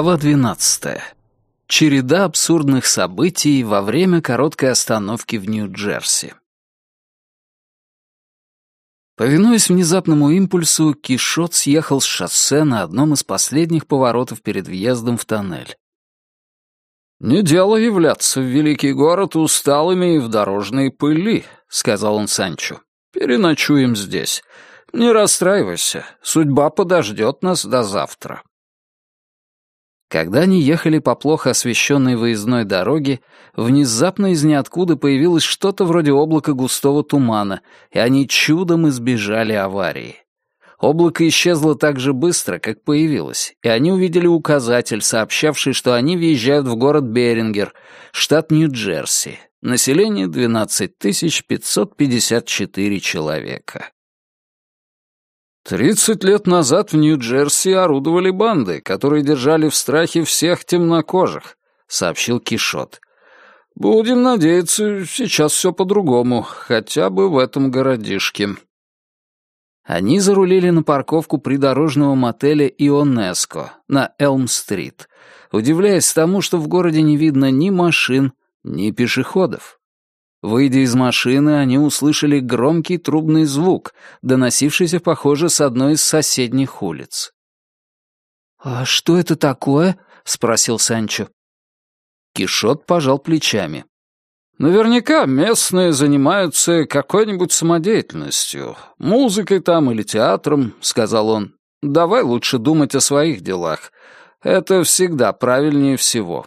Глава 12. Череда абсурдных событий во время короткой остановки в Нью-Джерси. Повинуясь внезапному импульсу, Кишот съехал с шоссе на одном из последних поворотов перед въездом в тоннель. «Не дело являться в великий город усталыми и в дорожной пыли», — сказал он Санчо. «Переночуем здесь. Не расстраивайся, судьба подождет нас до завтра». Когда они ехали по плохо освещенной выездной дороге, внезапно из ниоткуда появилось что-то вроде облака густого тумана, и они чудом избежали аварии. Облако исчезло так же быстро, как появилось, и они увидели указатель, сообщавший, что они въезжают в город Берингер, штат Нью-Джерси. Население 12 554 человека. Тридцать лет назад в Нью-Джерси орудовали банды, которые держали в страхе всех темнокожих, сообщил Кишот. Будем надеяться, сейчас все по-другому, хотя бы в этом городишке. Они зарулили на парковку придорожного мотеля «Ионеско» на Элм-стрит, удивляясь тому, что в городе не видно ни машин, ни пешеходов. Выйдя из машины, они услышали громкий трубный звук, доносившийся, похоже, с одной из соседних улиц. «А что это такое?» — спросил Санчо. Кишот пожал плечами. «Наверняка местные занимаются какой-нибудь самодеятельностью, музыкой там или театром», — сказал он. «Давай лучше думать о своих делах. Это всегда правильнее всего».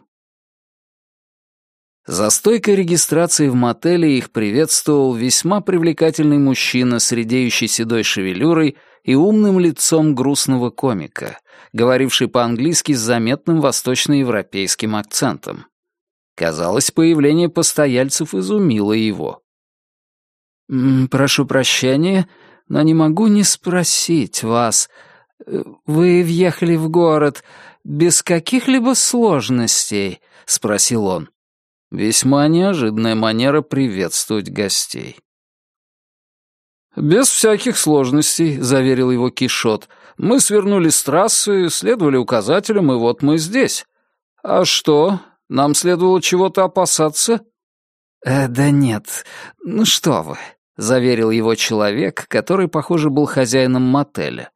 За стойкой регистрации в мотеле их приветствовал весьма привлекательный мужчина с редеющей седой шевелюрой и умным лицом грустного комика, говоривший по-английски с заметным восточноевропейским акцентом. Казалось, появление постояльцев изумило его. «Прошу прощения, но не могу не спросить вас. Вы въехали в город без каких-либо сложностей?» — спросил он. Весьма неожиданная манера приветствовать гостей. «Без всяких сложностей», — заверил его Кишот. «Мы свернули с трассы, следовали указателям, и вот мы здесь. А что, нам следовало чего-то опасаться?» «Э, «Да нет, ну что вы», — заверил его человек, который, похоже, был хозяином мотеля.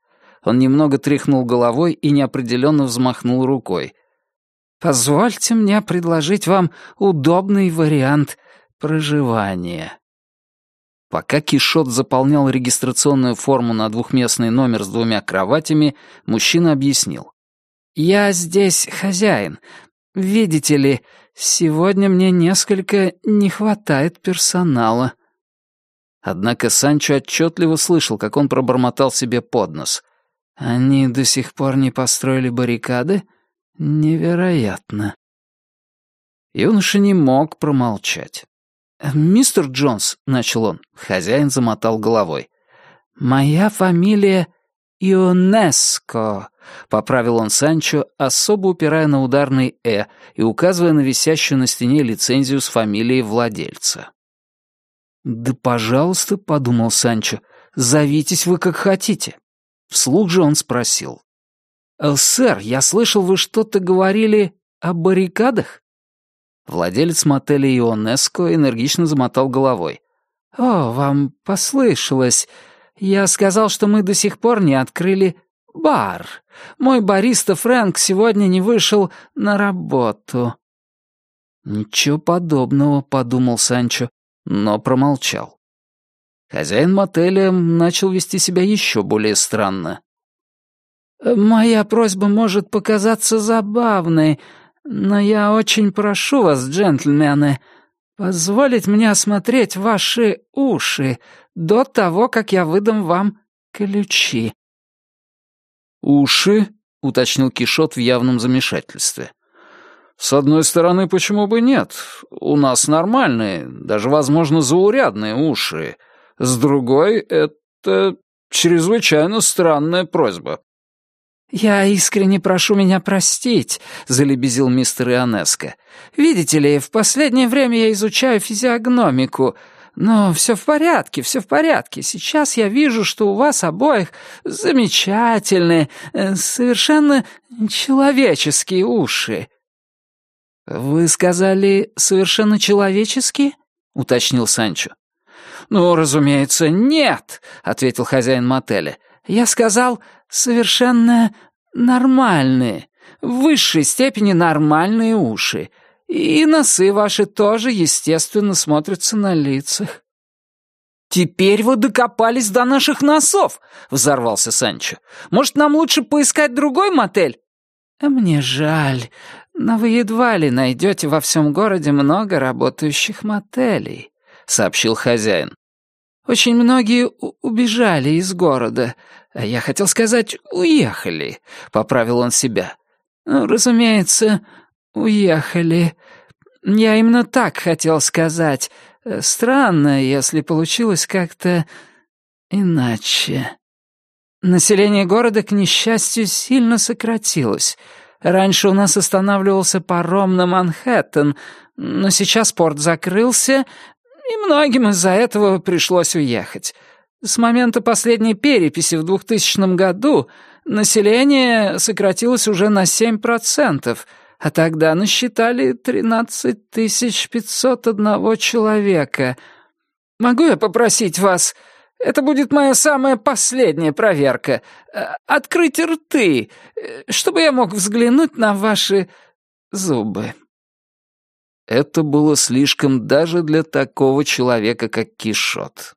Он немного тряхнул головой и неопределенно взмахнул рукой — Позвольте мне предложить вам удобный вариант проживания». Пока Кишот заполнял регистрационную форму на двухместный номер с двумя кроватями, мужчина объяснил. «Я здесь хозяин. Видите ли, сегодня мне несколько не хватает персонала». Однако Санчо отчетливо слышал, как он пробормотал себе под нос. «Они до сих пор не построили баррикады?» Невероятно. Юноша не мог промолчать. «Мистер Джонс», — начал он, — хозяин замотал головой. «Моя фамилия Ионеско», — поправил он Санчо, особо упирая на ударный «э» и указывая на висящую на стене лицензию с фамилией владельца. «Да, пожалуйста», — подумал Санчо, — «зовитесь вы как хотите». Вслух же он спросил. Э, «Сэр, я слышал, вы что-то говорили о баррикадах?» Владелец мотеля Ионеско энергично замотал головой. «О, вам послышалось. Я сказал, что мы до сих пор не открыли бар. Мой бариста Фрэнк сегодня не вышел на работу». «Ничего подобного», — подумал Санчо, но промолчал. Хозяин мотеля начал вести себя еще более странно. «Моя просьба может показаться забавной, но я очень прошу вас, джентльмены, позволить мне осмотреть ваши уши до того, как я выдам вам ключи». «Уши?» — уточнил Кишот в явном замешательстве. «С одной стороны, почему бы нет? У нас нормальные, даже, возможно, заурядные уши. С другой, это чрезвычайно странная просьба. «Я искренне прошу меня простить», — залебезил мистер Ионеско. «Видите ли, в последнее время я изучаю физиогномику, Но все в порядке, все в порядке. Сейчас я вижу, что у вас обоих замечательные, э, совершенно человеческие уши». «Вы сказали, совершенно человеческие?» — уточнил Санчо. «Ну, разумеется, нет», — ответил хозяин мотеля. «Я сказал, совершенно нормальные, в высшей степени нормальные уши. И носы ваши тоже, естественно, смотрятся на лицах». «Теперь вы докопались до наших носов!» — взорвался Санчо. «Может, нам лучше поискать другой мотель?» «Мне жаль, но вы едва ли найдете во всем городе много работающих мотелей», — сообщил хозяин. «Очень многие убежали из города. Я хотел сказать, уехали», — поправил он себя. «Ну, разумеется, уехали. Я именно так хотел сказать. Странно, если получилось как-то иначе. Население города, к несчастью, сильно сократилось. Раньше у нас останавливался паром на Манхэттен, но сейчас порт закрылся, и многим из-за этого пришлось уехать. С момента последней переписи в 2000 году население сократилось уже на 7%, а тогда насчитали 13 501 человека. Могу я попросить вас... Это будет моя самая последняя проверка. Э, открыть рты, э, чтобы я мог взглянуть на ваши зубы». Это было слишком даже для такого человека, как Кишот.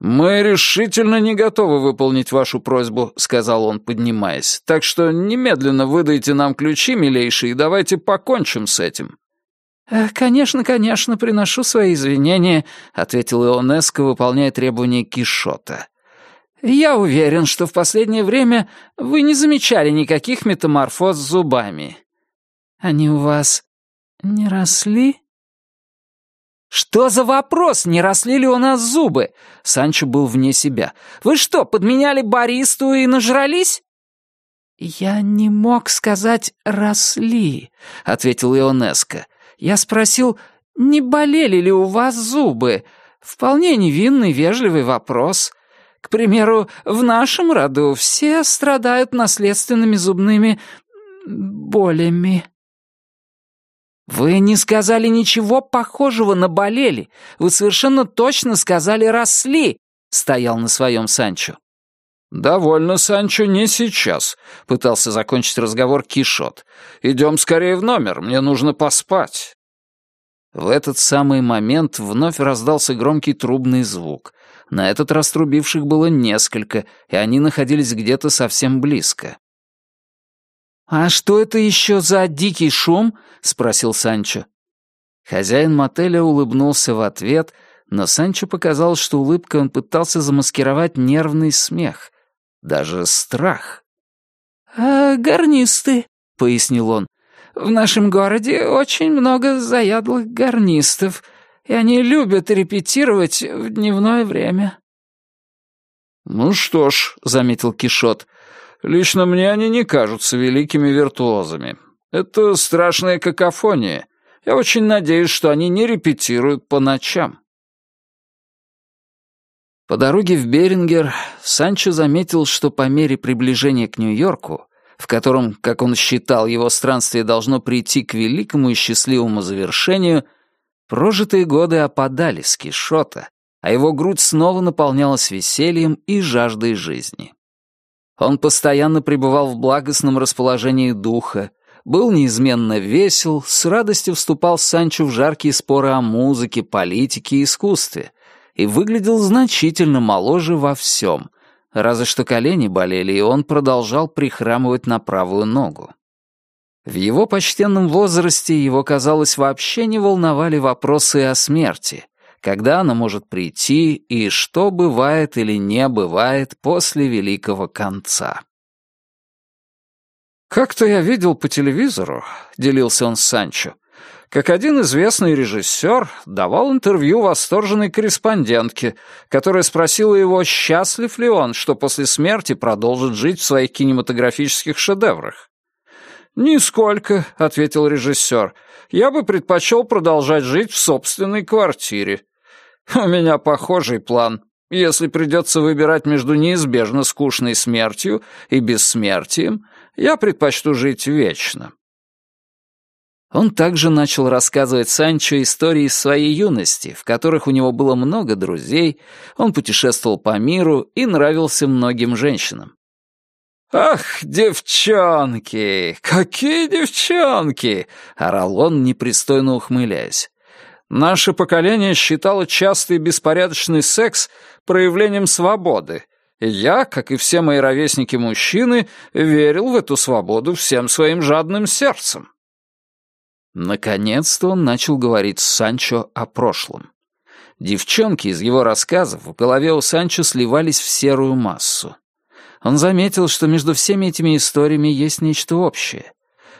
«Мы решительно не готовы выполнить вашу просьбу», — сказал он, поднимаясь. «Так что немедленно выдайте нам ключи, милейший, и давайте покончим с этим». «Э, «Конечно, конечно, приношу свои извинения», — ответил Ионеско, выполняя требования Кишота. «Я уверен, что в последнее время вы не замечали никаких метаморфоз с зубами. Они у вас не росли?» «Что за вопрос, не росли ли у нас зубы?» Санчо был вне себя. «Вы что, подменяли баристу и нажрались?» «Я не мог сказать «росли», — ответил Ионеско. Я спросил, не болели ли у вас зубы? Вполне невинный, вежливый вопрос. К примеру, в нашем роду все страдают наследственными зубными болями. Вы не сказали ничего похожего на болели. Вы совершенно точно сказали «росли», — стоял на своем Санчо. «Довольно, Санчо, не сейчас», — пытался закончить разговор Кишот. «Идем скорее в номер, мне нужно поспать». В этот самый момент вновь раздался громкий трубный звук. На этот раз трубивших было несколько, и они находились где-то совсем близко. «А что это еще за дикий шум?» — спросил Санчо. Хозяин мотеля улыбнулся в ответ, но Санчо показал, что улыбкой он пытался замаскировать нервный смех, даже страх. «А гарнисты», — пояснил он. «В нашем городе очень много заядлых гарнистов, и они любят репетировать в дневное время». «Ну что ж», — заметил Кишот, — «лично мне они не кажутся великими виртуозами. Это страшная какофония. Я очень надеюсь, что они не репетируют по ночам». По дороге в Берингер Санчо заметил, что по мере приближения к Нью-Йорку, в котором, как он считал, его странствие должно прийти к великому и счастливому завершению, прожитые годы опадали с Кишота, а его грудь снова наполнялась весельем и жаждой жизни. Он постоянно пребывал в благостном расположении духа, был неизменно весел, с радостью вступал Санчо в жаркие споры о музыке, политике и искусстве, и выглядел значительно моложе во всем, разве что колени болели, и он продолжал прихрамывать на правую ногу. В его почтенном возрасте его, казалось, вообще не волновали вопросы о смерти, когда она может прийти и что бывает или не бывает после великого конца. «Как-то я видел по телевизору», — делился он с Санчо, — как один известный режиссер давал интервью восторженной корреспондентке, которая спросила его, счастлив ли он, что после смерти продолжит жить в своих кинематографических шедеврах. «Нисколько», — ответил режиссер. «Я бы предпочел продолжать жить в собственной квартире. У меня похожий план. Если придется выбирать между неизбежно скучной смертью и бессмертием, я предпочту жить вечно. Он также начал рассказывать Санчо истории своей юности, в которых у него было много друзей, он путешествовал по миру и нравился многим женщинам. «Ах, девчонки! Какие девчонки!» — орал он, непристойно ухмыляясь. «Наше поколение считало частый беспорядочный секс проявлением свободы, я, как и все мои ровесники-мужчины, верил в эту свободу всем своим жадным сердцем». Наконец-то он начал говорить с Санчо о прошлом. Девчонки из его рассказов в голове у Санчо сливались в серую массу. Он заметил, что между всеми этими историями есть нечто общее.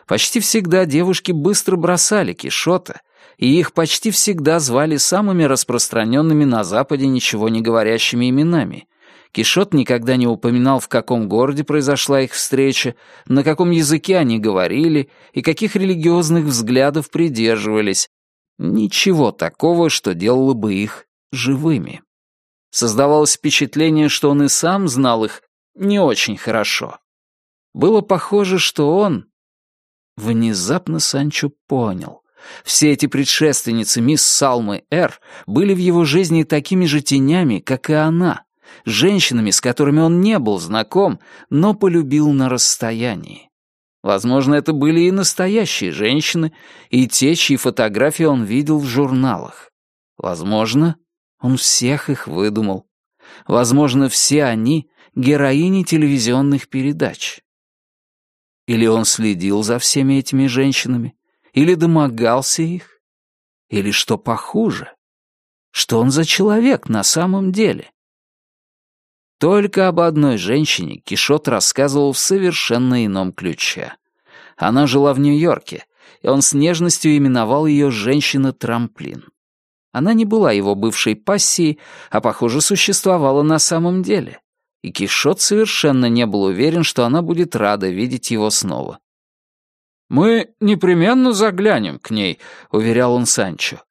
Почти всегда девушки быстро бросали Кишота, и их почти всегда звали самыми распространенными на Западе ничего не говорящими именами, Кишот никогда не упоминал, в каком городе произошла их встреча, на каком языке они говорили и каких религиозных взглядов придерживались. Ничего такого, что делало бы их живыми. Создавалось впечатление, что он и сам знал их не очень хорошо. Было похоже, что он... Внезапно Санчо понял. Все эти предшественницы мисс Салмы Р. были в его жизни такими же тенями, как и она — женщинами, с которыми он не был знаком, но полюбил на расстоянии. Возможно, это были и настоящие женщины, и те, чьи фотографии он видел в журналах. Возможно, он всех их выдумал. Возможно, все они — героини телевизионных передач. Или он следил за всеми этими женщинами, или домогался их, или, что похуже, что он за человек на самом деле. Только об одной женщине Кишот рассказывал в совершенно ином ключе. Она жила в Нью-Йорке, и он с нежностью именовал ее «женщина-трамплин». Она не была его бывшей пассией, а, похоже, существовала на самом деле. И Кишот совершенно не был уверен, что она будет рада видеть его снова. «Мы непременно заглянем к ней», — уверял он Санчо.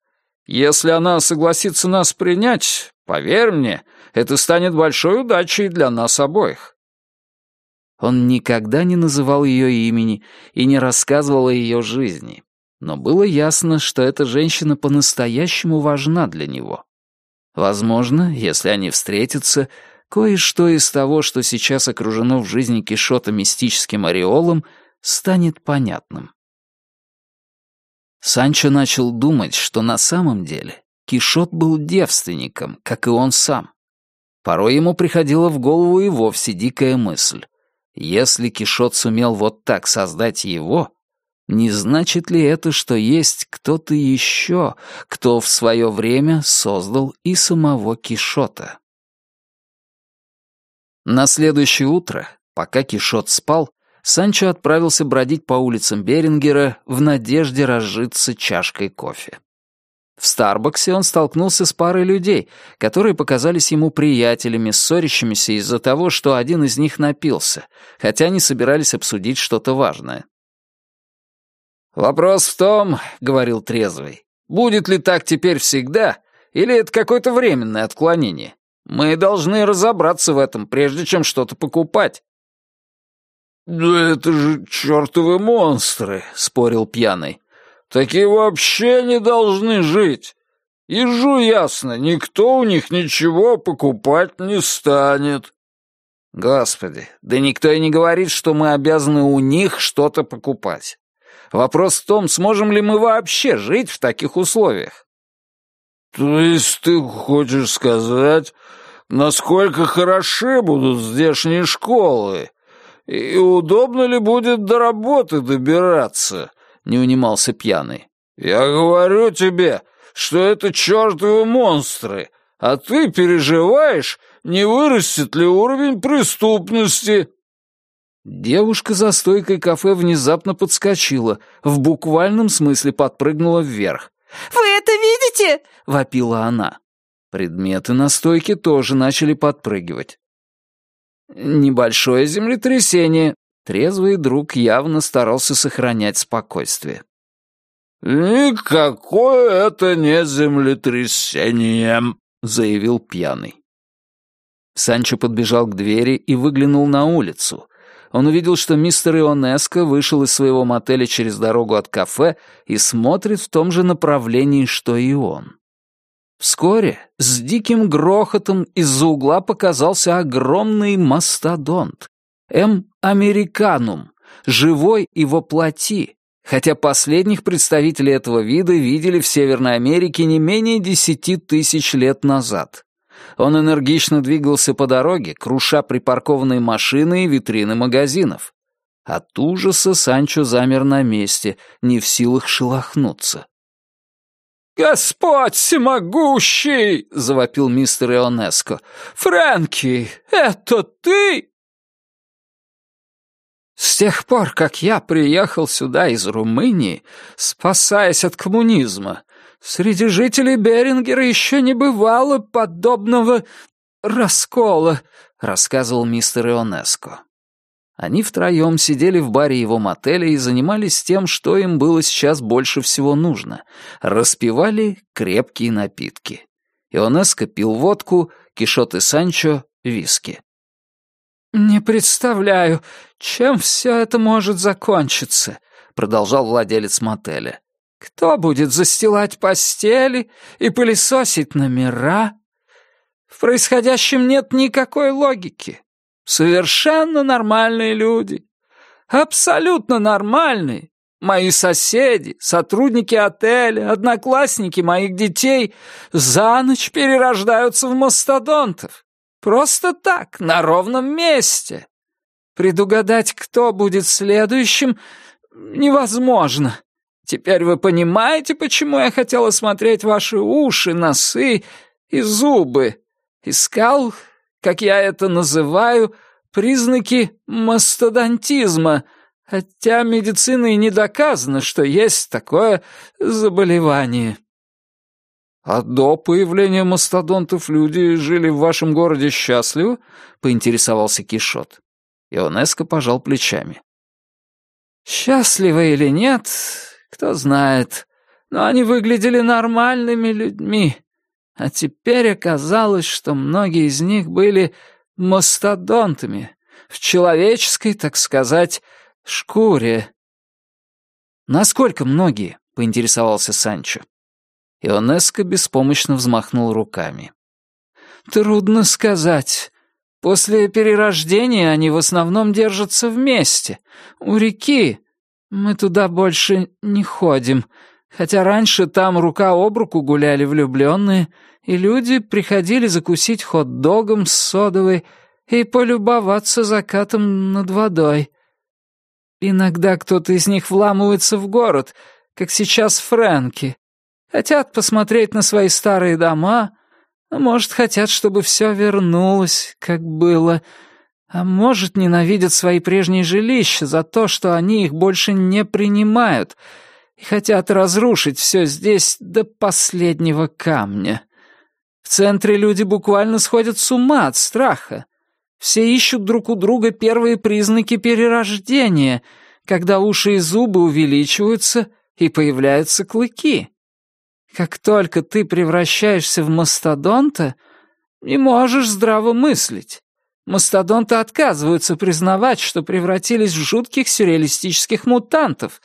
«Если она согласится нас принять, поверь мне, это станет большой удачей для нас обоих». Он никогда не называл ее имени и не рассказывал о ее жизни, но было ясно, что эта женщина по-настоящему важна для него. Возможно, если они встретятся, кое-что из того, что сейчас окружено в жизни Кишота мистическим ореолом, станет понятным. Санчо начал думать, что на самом деле Кишот был девственником, как и он сам. Порой ему приходила в голову и вовсе дикая мысль. Если Кишот сумел вот так создать его, не значит ли это, что есть кто-то еще, кто в свое время создал и самого Кишота? На следующее утро, пока Кишот спал, Санчо отправился бродить по улицам Берингера в надежде разжиться чашкой кофе. В Старбаксе он столкнулся с парой людей, которые показались ему приятелями, ссорящимися из-за того, что один из них напился, хотя они собирались обсудить что-то важное. «Вопрос в том, — говорил трезвый, — будет ли так теперь всегда, или это какое-то временное отклонение? Мы должны разобраться в этом, прежде чем что-то покупать». «Да это же чертовы монстры!» — спорил пьяный. Такие вообще не должны жить. Ежу ясно, никто у них ничего покупать не станет. Господи, да никто и не говорит, что мы обязаны у них что-то покупать. Вопрос в том, сможем ли мы вообще жить в таких условиях. То есть ты хочешь сказать, насколько хороши будут здешние школы? И удобно ли будет до работы добираться? не унимался пьяный. «Я говорю тебе, что это чертовы монстры, а ты переживаешь, не вырастет ли уровень преступности?» Девушка за стойкой кафе внезапно подскочила, в буквальном смысле подпрыгнула вверх. «Вы это видите?» — вопила она. Предметы на стойке тоже начали подпрыгивать. Небольшое землетрясение, Трезвый друг явно старался сохранять спокойствие. «Никакое это не землетрясение», — заявил пьяный. Санчо подбежал к двери и выглянул на улицу. Он увидел, что мистер Ионеско вышел из своего мотеля через дорогу от кафе и смотрит в том же направлении, что и он. Вскоре с диким грохотом из-за угла показался огромный мастодонт. М. американум, живой и воплоти, хотя последних представителей этого вида видели в Северной Америке не менее десяти тысяч лет назад. Он энергично двигался по дороге, круша припаркованные машины и витрины магазинов. От ужаса Санчо замер на месте, не в силах шелохнуться. «Господь всемогущий!» — завопил мистер Ионеско. «Фрэнки, это ты?» С тех пор, как я приехал сюда из Румынии, спасаясь от коммунизма, среди жителей Берингера еще не бывало подобного раскола, рассказывал мистер Ионеско. Они втроем сидели в баре его мотеля и занимались тем, что им было сейчас больше всего нужно. Распивали крепкие напитки. Ионеско пил водку, Кишот и Санчо — виски. «Не представляю, чем все это может закончиться», — продолжал владелец мотеля. «Кто будет застилать постели и пылесосить номера? В происходящем нет никакой логики. Совершенно нормальные люди. Абсолютно нормальные. Мои соседи, сотрудники отеля, одноклассники моих детей за ночь перерождаются в мастодонтов. Просто так, на ровном месте. Предугадать, кто будет следующим, невозможно. Теперь вы понимаете, почему я хотел осмотреть ваши уши, носы и зубы. Искал, как я это называю, признаки мастодонтизма, хотя медициной не доказано, что есть такое заболевание. «А до появления мастодонтов люди жили в вашем городе счастливо?» — поинтересовался Кишот. Ионеско пожал плечами. «Счастливы или нет, кто знает, но они выглядели нормальными людьми. А теперь оказалось, что многие из них были мастодонтами, в человеческой, так сказать, шкуре». «Насколько многие?» — поинтересовался Санчо. Ионеско беспомощно взмахнул руками. «Трудно сказать. После перерождения они в основном держатся вместе. У реки. Мы туда больше не ходим. Хотя раньше там рука об руку гуляли влюбленные, и люди приходили закусить хот-догом с содовой и полюбоваться закатом над водой. Иногда кто-то из них вламывается в город, как сейчас Фрэнки, Хотят посмотреть на свои старые дома, а может, хотят, чтобы все вернулось, как было, а может, ненавидят свои прежние жилища за то, что они их больше не принимают хотят разрушить все здесь до последнего камня. В центре люди буквально сходят с ума от страха. Все ищут друг у друга первые признаки перерождения, когда уши и зубы увеличиваются и появляются клыки. Как только ты превращаешься в мастодонта, не можешь здраво мыслить. Мастодонты отказываются признавать, что превратились в жутких сюрреалистических мутантов,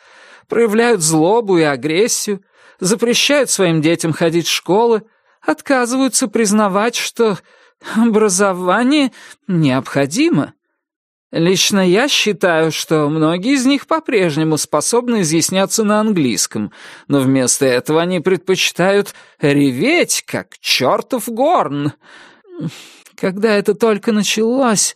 проявляют злобу и агрессию, запрещают своим детям ходить в школы, отказываются признавать, что образование необходимо. Лично я считаю, что многие из них по-прежнему способны изъясняться на английском, но вместо этого они предпочитают реветь, как чертов горн. Когда это только началось,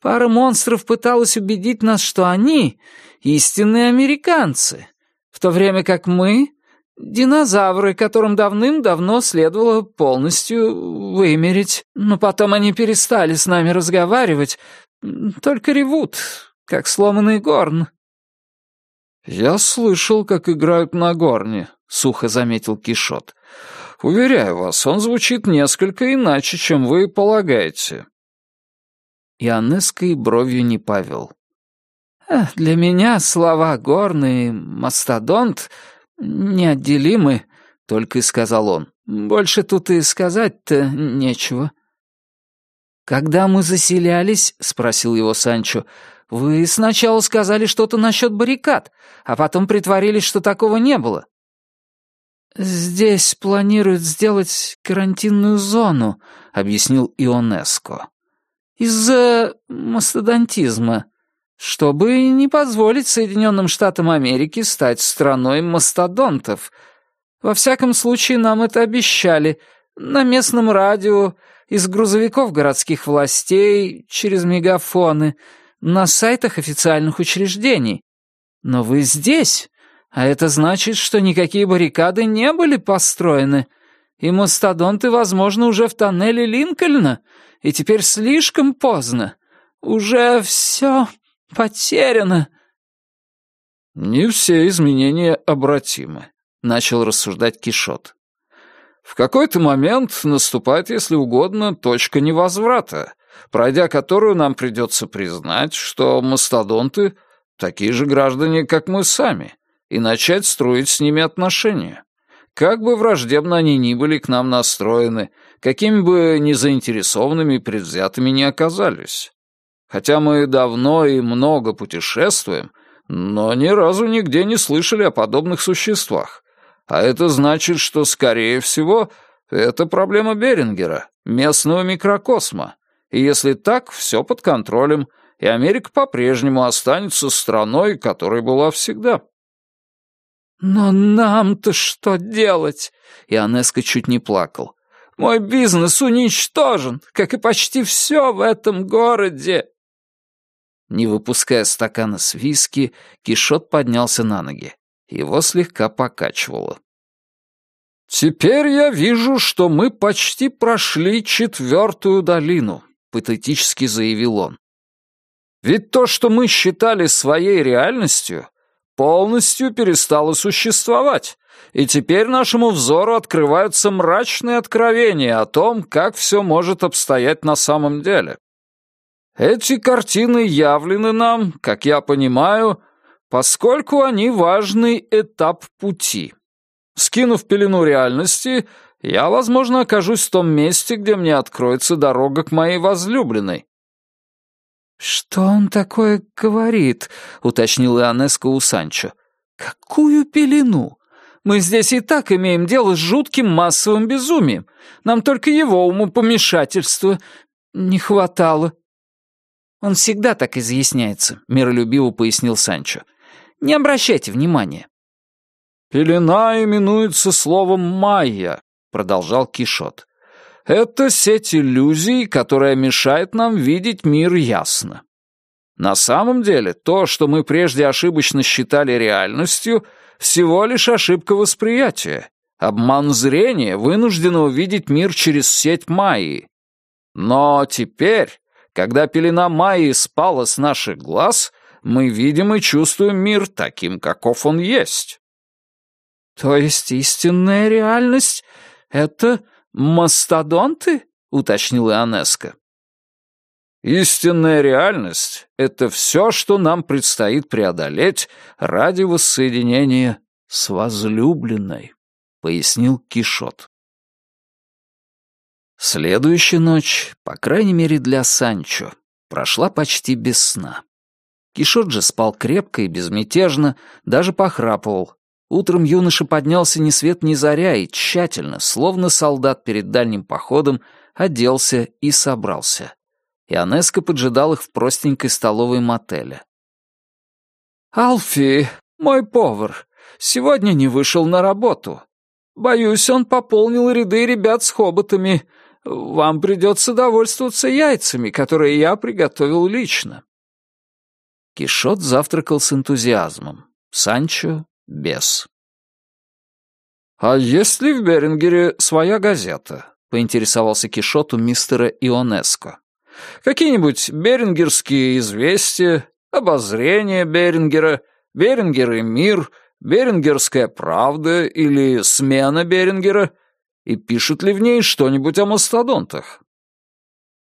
пара монстров пыталась убедить нас, что они — истинные американцы, в то время как мы — динозавры, которым давным-давно следовало полностью вымереть. Но потом они перестали с нами разговаривать, только ревут, как сломанный горн». «Я слышал, как играют на горне», — сухо заметил Кишот. «Уверяю вас, он звучит несколько иначе, чем вы полагаете». Ионеско бровью не повел. «Для меня слова «горн» и «мастодонт» неотделимы», — только и сказал он. Больше тут и сказать-то нечего». «Когда мы заселялись?» — спросил его Санчо. «Вы сначала сказали что-то насчет баррикад, а потом притворились, что такого не было». «Здесь планируют сделать карантинную зону», — объяснил Ионеско. «Из-за мастодонтизма, чтобы не позволить Соединенным Штатам Америки стать страной мастодонтов. Во всяком случае, нам это обещали. На местном радио, из грузовиков городских властей, через мегафоны, на сайтах официальных учреждений. Но вы здесь, а это значит, что никакие баррикады не были построены, и мастодонты, возможно, уже в тоннеле Линкольна, и теперь слишком поздно. Уже все потеряно». «Не все изменения обратимы», — начал рассуждать Кишот. «В какой-то момент наступает, если угодно, точка невозврата, пройдя которую нам придется признать, что мастодонты — такие же граждане, как мы сами, и начать строить с ними отношения. Как бы враждебно они ни были к нам настроены, какими бы незаинтересованными и предвзятыми ни оказались. Хотя мы давно и много путешествуем, но ни разу нигде не слышали о подобных существах. А это значит, что, скорее всего, это проблема Берингера, местного микрокосма. И если так, все под контролем, и Америка по-прежнему останется страной, которой была всегда. «Но нам-то что делать?» И Анеска чуть не плакал. «Мой бизнес уничтожен, как и почти все в этом городе!» Не выпуская стакана с виски, Кишот поднялся на ноги. Его слегка покачивало. «Теперь я вижу, что мы почти прошли четвертую долину», — патетически заявил он. «Ведь то, что мы считали своей реальностью, полностью перестало существовать, и теперь нашему взору открываются мрачные откровения о том, как все может обстоять на самом деле. Эти картины явлены нам, как я понимаю, поскольку они важный этап пути. Скинув пелену реальности, я, возможно, окажусь в том месте, где мне откроется дорога к моей возлюбленной. «Что он такое говорит?» — уточнил Ионеско у Санчо. «Какую пелену? Мы здесь и так имеем дело с жутким массовым безумием. Нам только его умопомешательства не хватало». «Он всегда так изъясняется», — миролюбиво пояснил Санчо. «Не обращайте внимания». «Пелена именуется словом «майя», — продолжал Кишот. Это сеть иллюзий, которая мешает нам видеть мир ясно. На самом деле, то, что мы прежде ошибочно считали реальностью, всего лишь ошибка восприятия, обман зрения, вынужденного видеть мир через сеть Майи. Но теперь, когда пелена Майи спала с наших глаз, мы видим и чувствуем мир таким, каков он есть. То есть истинная реальность — это «Мастодонты?» — уточнил Ионеско. «Истинная реальность — это все, что нам предстоит преодолеть ради воссоединения с возлюбленной», — пояснил Кишот. Следующая ночь, по крайней мере для Санчо, прошла почти без сна. Кишот же спал крепко и безмятежно, даже похрапывал, Утром юноша поднялся ни свет ни заря и тщательно, словно солдат перед дальним походом, оделся и собрался. Ионеско поджидал их в простенькой столовой мотеля. «Алфи, мой повар, сегодня не вышел на работу. Боюсь, он пополнил ряды ребят с хоботами. Вам придется довольствоваться яйцами, которые я приготовил лично». Кишот завтракал с энтузиазмом. Санчо без. «А есть ли в Берингере своя газета?» — поинтересовался Кишот у мистера Ионеско. «Какие-нибудь берингерские известия, обозрение Берингера, Берингер и мир, Берингерская правда или смена Берингера? И пишут ли в ней что-нибудь о мастодонтах?»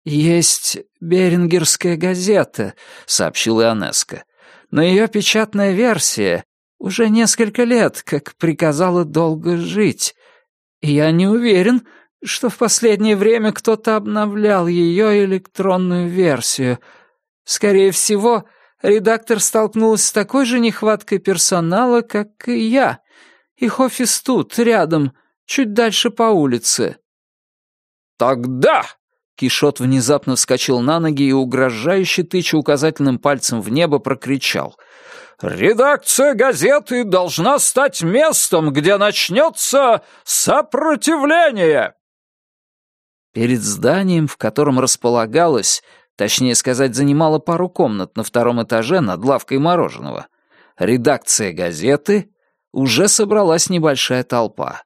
«Есть Берингерская газета», — сообщил Ионеско. «Но ее печатная версия уже несколько лет, как приказала долго жить. Я не уверен, что в последнее время кто-то обновлял ее электронную версию. Скорее всего, редактор столкнулась с такой же нехваткой персонала, как и я. Их офис тут, рядом, чуть дальше по улице». «Тогда!» Кишот внезапно вскочил на ноги и, угрожающе тыча указательным пальцем в небо, прокричал. «Редакция газеты должна стать местом, где начнется сопротивление!» Перед зданием, в котором располагалось, точнее сказать, занимала пару комнат на втором этаже над лавкой мороженого, редакция газеты, уже собралась небольшая толпа.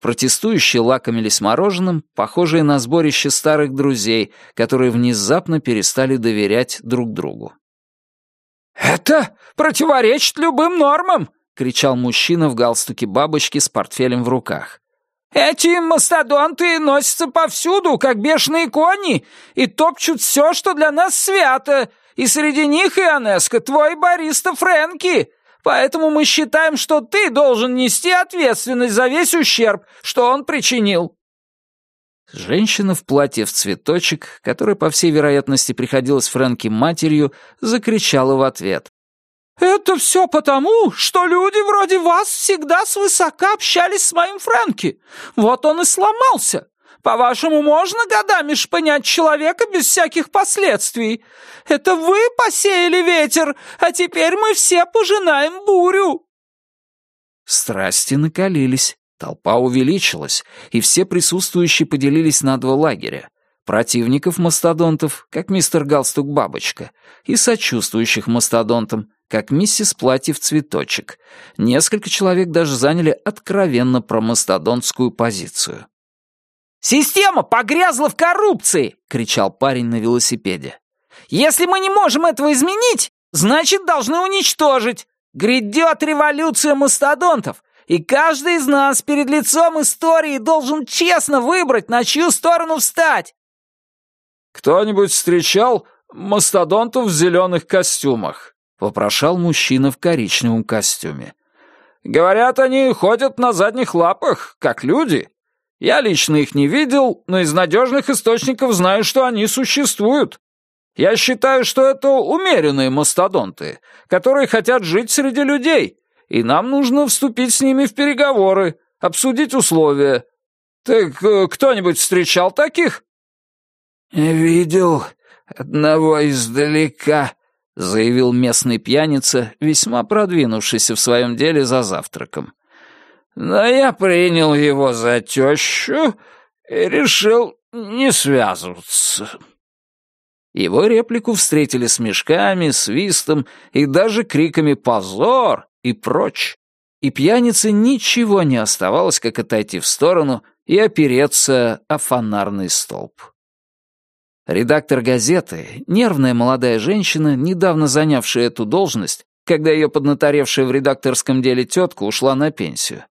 Протестующие лакомились мороженым, похожие на сборище старых друзей, которые внезапно перестали доверять друг другу. «Это противоречит любым нормам!» — кричал мужчина в галстуке бабочки с портфелем в руках. «Эти мастодонты носятся повсюду, как бешеные кони, и топчут все, что для нас свято, и среди них, Ионеско, твой бариста Фрэнки, Поэтому мы считаем, что ты должен нести ответственность за весь ущерб, что он причинил». Женщина в платье в цветочек, которая, по всей вероятности, приходилась Фрэнки матерью, закричала в ответ. «Это все потому, что люди вроде вас всегда свысока общались с моим Фрэнки. Вот он и сломался. По-вашему, можно годами шпынять человека без всяких последствий? Это вы посеяли ветер, а теперь мы все пожинаем бурю!» Страсти накалились, толпа увеличилась, и все присутствующие поделились на два лагеря. Противников мастодонтов, как мистер Галстук-бабочка, и сочувствующих мастодонтам, как миссис Платье в цветочек. Несколько человек даже заняли откровенно промастодонтскую позицию. «Система погрязла в коррупции!» — кричал парень на велосипеде. «Если мы не можем этого изменить, значит, должны уничтожить. Грядет революция мастодонтов, и каждый из нас перед лицом истории должен честно выбрать, на чью сторону встать». «Кто-нибудь встречал мастодонтов в зеленых костюмах?» — вопрошал мужчина в коричневом костюме. «Говорят, они ходят на задних лапах, как люди». Я лично их не видел, но из надежных источников знаю, что они существуют. Я считаю, что это умеренные мастодонты, которые хотят жить среди людей, и нам нужно вступить с ними в переговоры, обсудить условия. Так э, кто-нибудь встречал таких?» «Видел одного издалека», — заявил местный пьяница, весьма продвинувшийся в своем деле за завтраком. Но я принял его за тещу и решил не связываться. Его реплику встретили смешками, свистом и даже криками «позор» и прочь. И пьянице ничего не оставалось, как отойти в сторону и опереться о фонарный столб. Редактор газеты, нервная молодая женщина, недавно занявшая эту должность, когда ее поднаторевшая в редакторском деле тетка ушла на пенсию,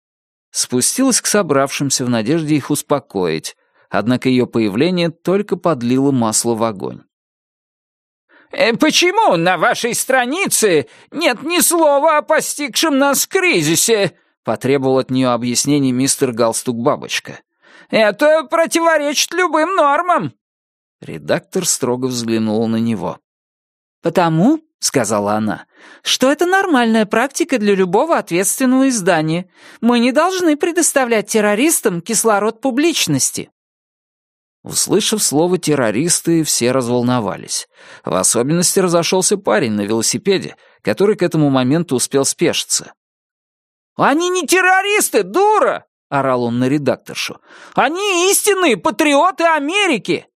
спустилась к собравшимся в надежде их успокоить, однако ее появление только подлило масло в огонь. «Э, «Почему на вашей странице нет ни слова о постигшем нас кризисе?» — потребовал от нее объяснений мистер Галстук-бабочка. «Это противоречит любым нормам». Редактор строго взглянул на него. «Потому, — сказала она, — что это нормальная практика для любого ответственного издания. Мы не должны предоставлять террористам кислород публичности». Услышав слово «террористы», все разволновались. В особенности разошелся парень на велосипеде, который к этому моменту успел спешиться. «Они не террористы, дура!» — орал он на редакторшу. «Они истинные патриоты Америки!»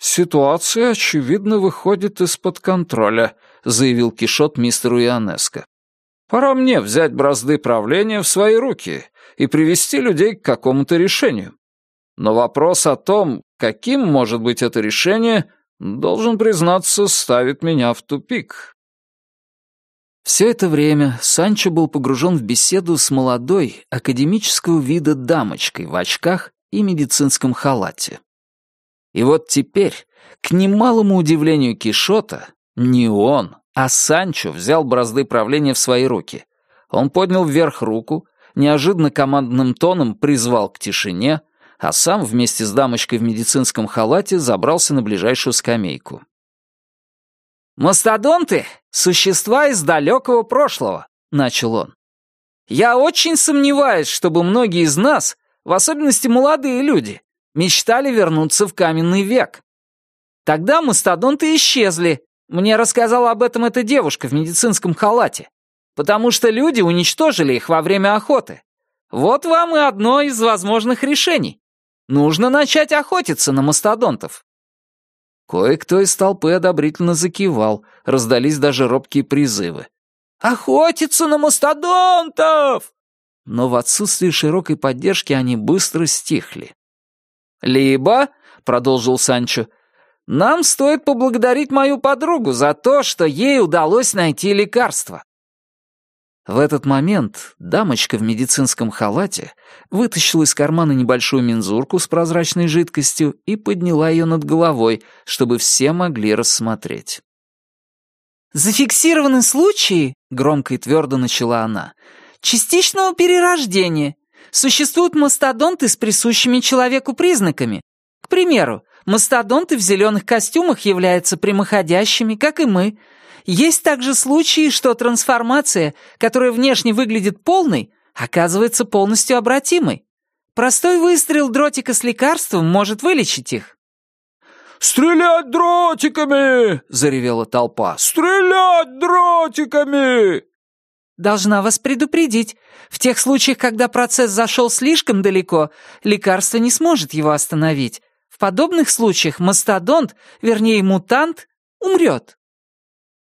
«Ситуация, очевидно, выходит из-под контроля», — заявил Кишот мистеру Ионеско. «Пора мне взять бразды правления в свои руки и привести людей к какому-то решению. Но вопрос о том, каким может быть это решение, должен признаться, ставит меня в тупик». Все это время Санчо был погружен в беседу с молодой, академического вида дамочкой в очках и медицинском халате. И вот теперь, к немалому удивлению Кишота, не он, а Санчо взял бразды правления в свои руки. Он поднял вверх руку, неожиданно командным тоном призвал к тишине, а сам вместе с дамочкой в медицинском халате забрался на ближайшую скамейку. «Мастодонты — существа из далекого прошлого», — начал он. «Я очень сомневаюсь, чтобы многие из нас, в особенности молодые люди, мечтали вернуться в каменный век. Тогда мастодонты исчезли. Мне рассказала об этом эта девушка в медицинском халате. Потому что люди уничтожили их во время охоты. Вот вам и одно из возможных решений. Нужно начать охотиться на мастодонтов. Кое-кто из толпы одобрительно закивал, раздались даже робкие призывы. «Охотиться на мастодонтов!» Но в отсутствии широкой поддержки они быстро стихли. «Либо», — продолжил Санчо, — «нам стоит поблагодарить мою подругу за то, что ей удалось найти лекарство. В этот момент дамочка в медицинском халате вытащила из кармана небольшую мензурку с прозрачной жидкостью и подняла ее над головой, чтобы все могли рассмотреть. «Зафиксированы случаи», — громко и твердо начала она, — «частичного перерождения. Существуют мастодонты с присущими человеку признаками. К примеру, мастодонты в зеленых костюмах являются прямоходящими, как и мы, есть также случаи, что трансформация, которая внешне выглядит полной, оказывается полностью обратимой. Простой выстрел дротика с лекарством может вылечить их. «Стрелять дротиками!» — заревела толпа. «Стрелять дротиками!» Должна вас предупредить. В тех случаях, когда процесс зашел слишком далеко, лекарство не сможет его остановить. В подобных случаях мастодонт, вернее мутант, умрет.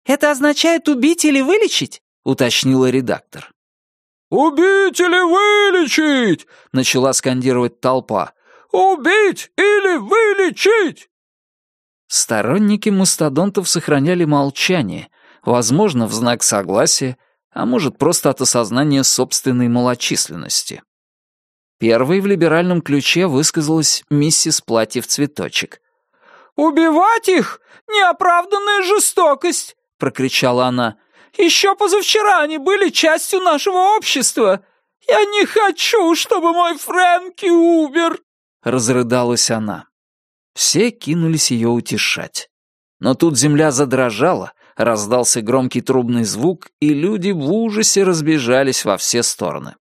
Это означает убить или вылечить?» — уточнила редактор. «Убить или вылечить!» — начала скандировать толпа. «Убить или вылечить!» Сторонники мастодонтов сохраняли молчание, возможно, в знак согласия, а может, просто от осознания собственной малочисленности. Первой в либеральном ключе высказалась миссис Платье в цветочек. «Убивать их — неоправданная жестокость прокричала она. «Еще позавчера они были частью нашего общества. Я не хочу, чтобы мой Фрэнки умер!» Разрыдалась она. Все кинулись ее утешать. Но тут земля задрожала, раздался громкий трубный звук, и люди в ужасе разбежались во все стороны.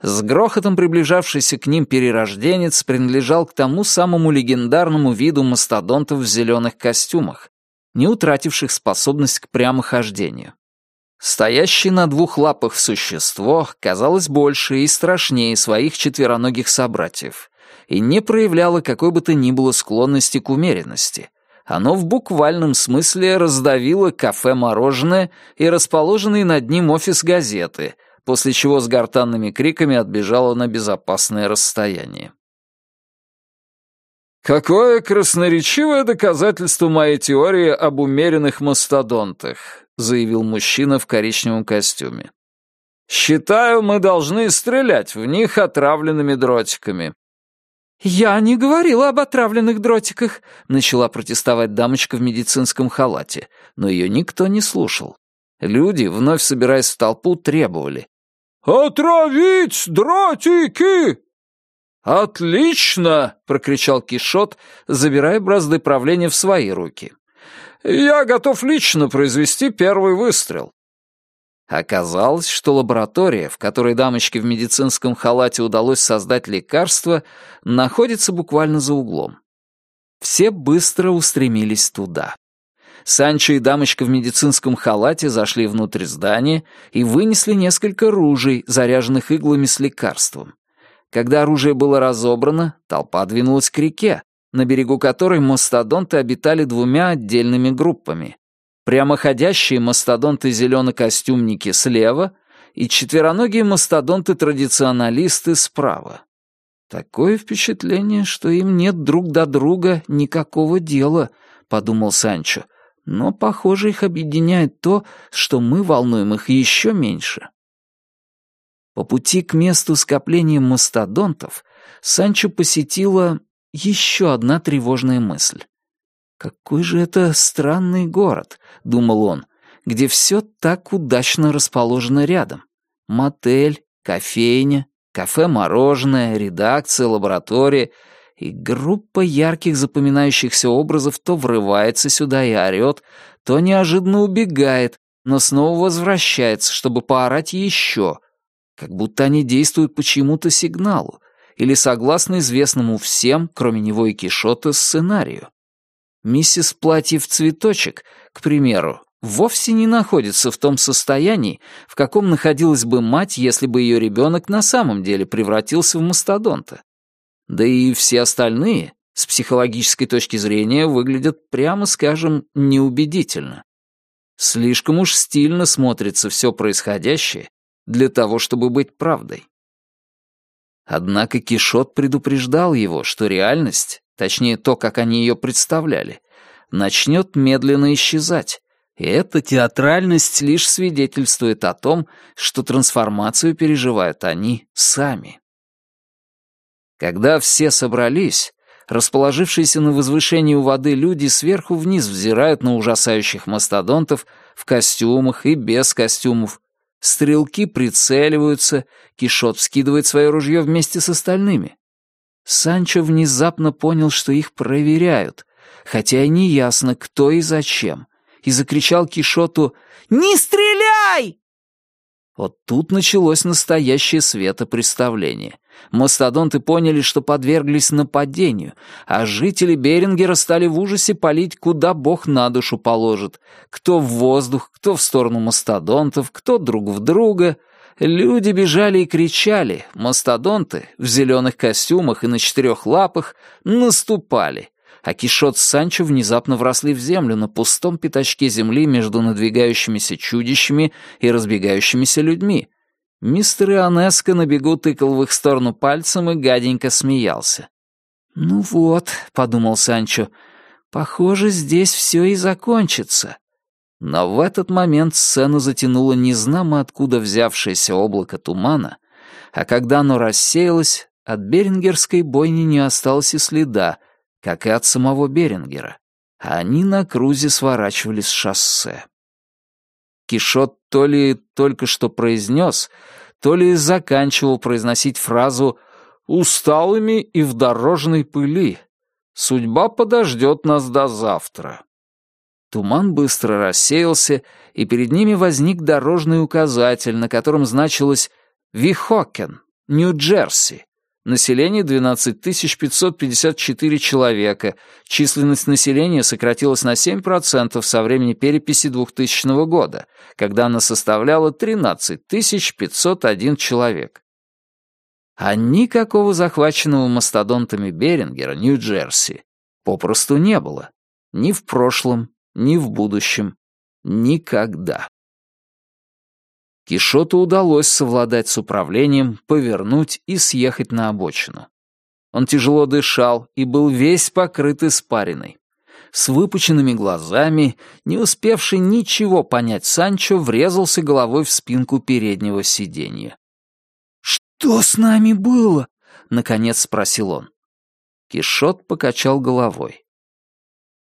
С грохотом приближавшийся к ним перерожденец принадлежал к тому самому легендарному виду мастодонтов в зеленых костюмах, не утративших способность к прямохождению. Стоящее на двух лапах существо казалось больше и страшнее своих четвероногих собратьев и не проявляло какой бы то ни было склонности к умеренности. Оно в буквальном смысле раздавило кафе-мороженое и расположенный над ним офис газеты, после чего с гортанными криками отбежало на безопасное расстояние. «Какое красноречивое доказательство моей теории об умеренных мастодонтах», заявил мужчина в коричневом костюме. «Считаю, мы должны стрелять в них отравленными дротиками». «Я не говорила об отравленных дротиках», — начала протестовать дамочка в медицинском халате, но ее никто не слушал. Люди, вновь собираясь в толпу, требовали. «Отравить дротики!» «Отлично!» — прокричал Кишот, забирая бразды правления в свои руки. «Я готов лично произвести первый выстрел». Оказалось, что лаборатория, в которой дамочке в медицинском халате удалось создать лекарство, находится буквально за углом. Все быстро устремились туда. Санчо и дамочка в медицинском халате зашли внутрь здания и вынесли несколько ружей, заряженных иглами с лекарством. Когда оружие было разобрано, толпа двинулась к реке, на берегу которой мастодонты обитали двумя отдельными группами. Прямоходящие мастодонты-зеленокостюмники слева и четвероногие мастодонты-традиционалисты справа. Такое впечатление, что им нет друг до друга никакого дела, подумал Санчо. Но, похоже, их объединяет то, что мы волнуем их еще меньше. По пути к месту скопления мастодонтов Санчо посетила еще одна тревожная мысль. «Какой же это странный город», — думал он, — «где все так удачно расположено рядом. Мотель, кофейня, кафе-мороженое, редакция, лаборатория — и группа ярких запоминающихся образов то врывается сюда и орёт, то неожиданно убегает, но снова возвращается, чтобы поорать еще, как будто они действуют по чьему-то сигналу или согласно известному всем, кроме него и Кишота, сценарию. Миссис Платье в цветочек, к примеру, вовсе не находится в том состоянии, в каком находилась бы мать, если бы ее ребенок на самом деле превратился в мастодонта. Да и все остальные, с психологической точки зрения, выглядят, прямо скажем, неубедительно. Слишком уж стильно смотрится все происходящее для того, чтобы быть правдой. Однако Кишот предупреждал его, что реальность, точнее то, как они ее представляли, начнет медленно исчезать, и эта театральность лишь свидетельствует о том, что трансформацию переживают они сами. Когда все собрались, расположившиеся на возвышении у воды люди сверху вниз взирают на ужасающих мастодонтов в костюмах и без костюмов. Стрелки прицеливаются, Кишот вскидывает свое ружье вместе с остальными. Санчо внезапно понял, что их проверяют, хотя и не ясно, кто и зачем, и закричал Кишоту «Не стреляй!» Вот тут началось настоящее светопреставление. Мастодонты поняли, что подверглись нападению, а жители Берингера стали в ужасе палить, куда бог на душу положит. Кто в воздух, кто в сторону мастодонтов, кто друг в друга. Люди бежали и кричали. Мастодонты в зеленых костюмах и на четырех лапах наступали а Кишот с Санчо внезапно вросли в землю на пустом пятачке земли между надвигающимися чудищами и разбегающимися людьми. Мистер Ионеско на бегу тыкал в их сторону пальцем и гаденько смеялся. «Ну вот», — подумал Санчо, — «похоже, здесь все и закончится». Но в этот момент сцену затянуло незнамо откуда взявшееся облако тумана, а когда оно рассеялось, от берингерской бойни не осталось и следа, как и от самого Берингера. Они на крузе сворачивали с шоссе. Кишот то ли только что произнес, то ли заканчивал произносить фразу «усталыми и в дорожной пыли. Судьба подождет нас до завтра». Туман быстро рассеялся, и перед ними возник дорожный указатель, на котором значилось «Вихокен, Нью-Джерси». Население 12 554 человека. Численность населения сократилась на 7% со времени переписи 2000 года, когда она составляла 13 501 человек. А никакого захваченного мастодонтами Берингера, Нью-Джерси, попросту не было. Ни в прошлом, ни в будущем. Никогда. Кишоту удалось совладать с управлением, повернуть и съехать на обочину. Он тяжело дышал и был весь покрыт испариной. С выпученными глазами, не успевший ничего понять Санчо, врезался головой в спинку переднего сиденья. «Что с нами было?» — наконец спросил он. Кишот покачал головой.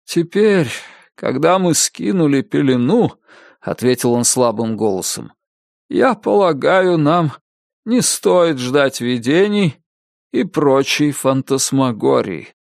«Теперь, когда мы скинули пелену, — ответил он слабым голосом, я полагаю, нам не стоит ждать видений и прочей фантасмагории.